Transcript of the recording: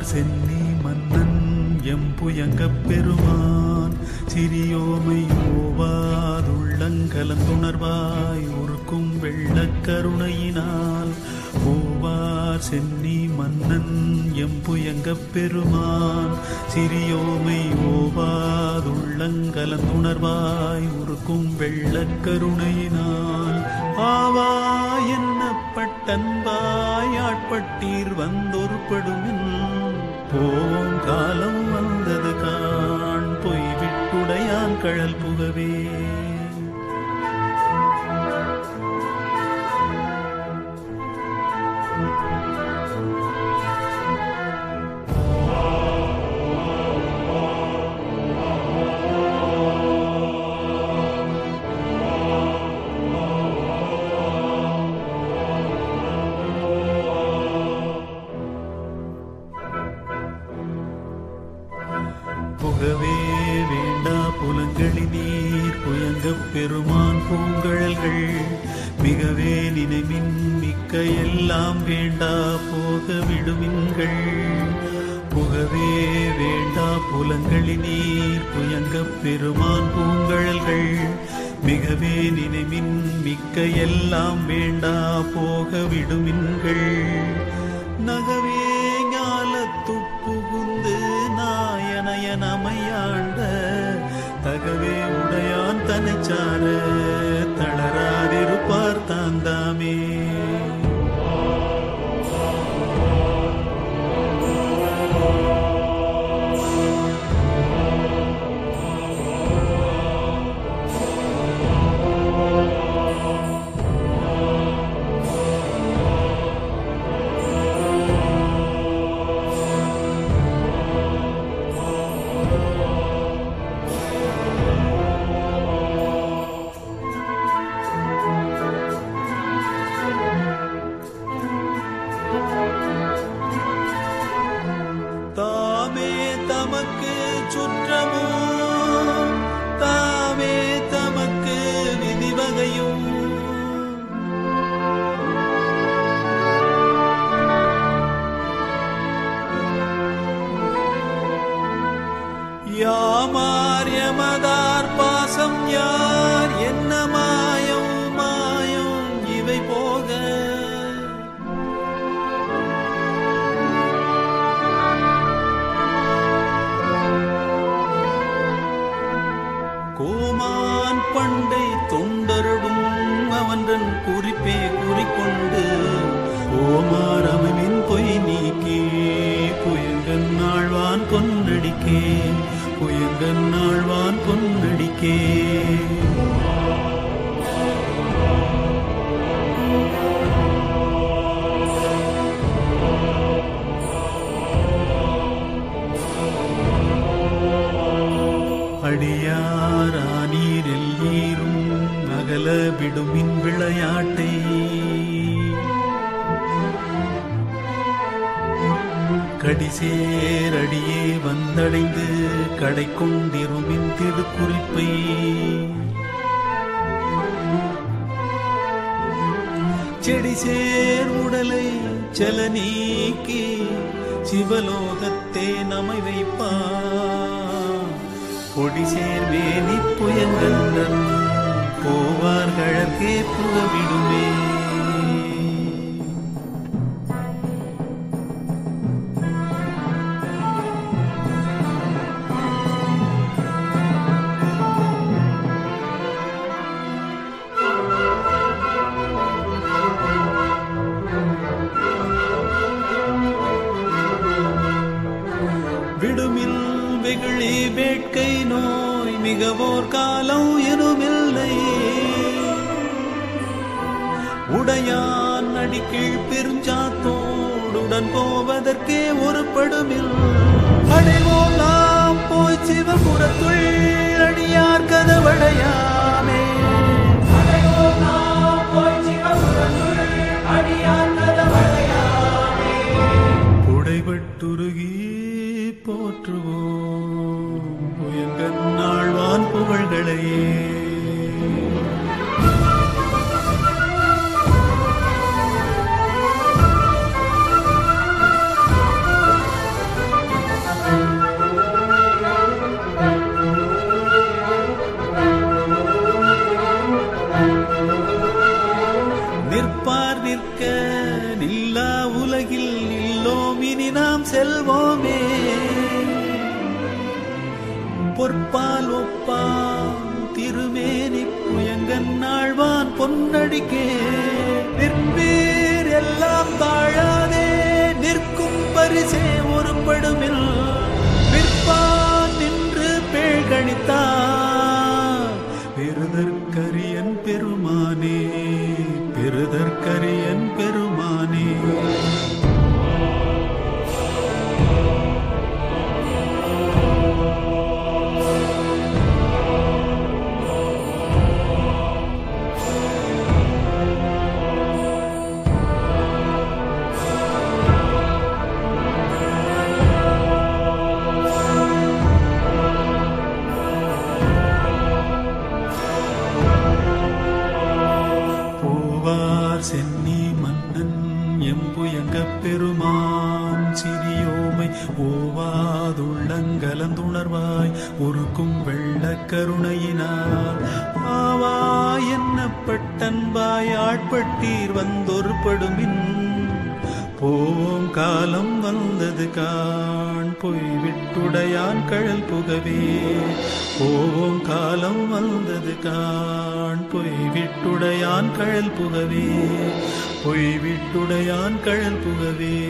போவார் சென்னி மன்னன் எம்புயங்கப் பெருமான். சிறியோமை ஓவாதுள்ளங்கலந்துணர்வாய் உருக்கும் வெள்ளக் கருணையினால். போவார் சென்னி மன்னன் எம்புயங்கப் பெருமான். சிறியோமை ஓவாதுள்ளங்கலந்துணர்வாய் உருக்கும் வெள்ளக் கருணையினால். ஆவா என்னப்பட்டன்பாய் ஆட்பட்டீர் வந்தொருப்படுமின் போம் காலம் வந்தது. கான் பொய் விட்டுடையான் கழல் புகவே. ஆகவே வேண்டா புலங்களி நீர் புயங்க பெருமான் பூங்கழல்கள். மிகவே நினைவின் மிக்க எல்லாம் வேண்டா போக விடுமின்கள் புகவே வேண்டா புலங்களி நீர் புயங்க பெருமான் பூங்கழல்கள். மிகவே நினைவின் மிக்க எல்லாம் வேண்டா போக விடுமின்கள் நகவே நாயனைய தகவே உடையான் தனிச்சார தளரா தமக்கு சுற்றமோ தாமே தமக்கு விதிவகையும் யாமார் குறிப்பே குறிக்கொண்டு ஓமாரமின் பொய் நீக்கே புயங்கன் ஆழ்வான் பொன்னடிக்கே புயங்கன் ஆழ்வான் பொன்னடிக்கே அடியாரா அகல இன் விளையாட்டை. கடிசேரடியே வந்தடைந்து கடை கொண்டிரும் இன் திருக்குறிப்பை. செடி சேர் உடலை செல நீக்கி சிவலோகத்தே நமை வைப்பா பொடி சேர்வேலி புயங்கன்றன் போவார்களே புகவிடுமே விடுமில் வெகுளி வேட்கை நோய் மிகவோர் காலம் எனுமில்லை உடையான் அடிக்கீழ் பெருஞ்சாத்தோடுடன் போவதற்கே ஒரு படுமில் அடைவோம் நாம் போய் சிவபுரத்துள் அடியார் கதவடையாமே. புடைபட்டுருகி போற்றுவோம். புயங்கன் ஆழ்வான் புகழ்களையே. செல்வோமே. பொற்பால் ஒப்பான் திருமேனி புயங்கன் நாழ்வான் பொன்னடிக்கே. நிற்பீர் எல்லாம் தாழாதே நிற்கும் பரிசே ஒரு படுமில் நிற்பான் நின்று பேழ்கணித்தான். பெருதற்கரியன் பெருமானே பெருதற்கரியன் பெரு பூவார் சென்னி மன்னன் எம்புயங்க பெருமான் சிறியோமை ஓவாதுள்ளங்கலந்துணர்வாய் உருக்கும் வெள்ள கருணையினார் ஆவா என்னப்பட்டன்பாய் ஆட்பட்டீர் வந்தொரு படுமின் போம் காலம் வந்தது காண். பொய் விட்டுடையான் கழல் புகவே. போம் காலம் வந்தது காண். பொய் விட்டுடையான் கழல் புகவே. பொய் விட்டுடையான் கழல் புகவே.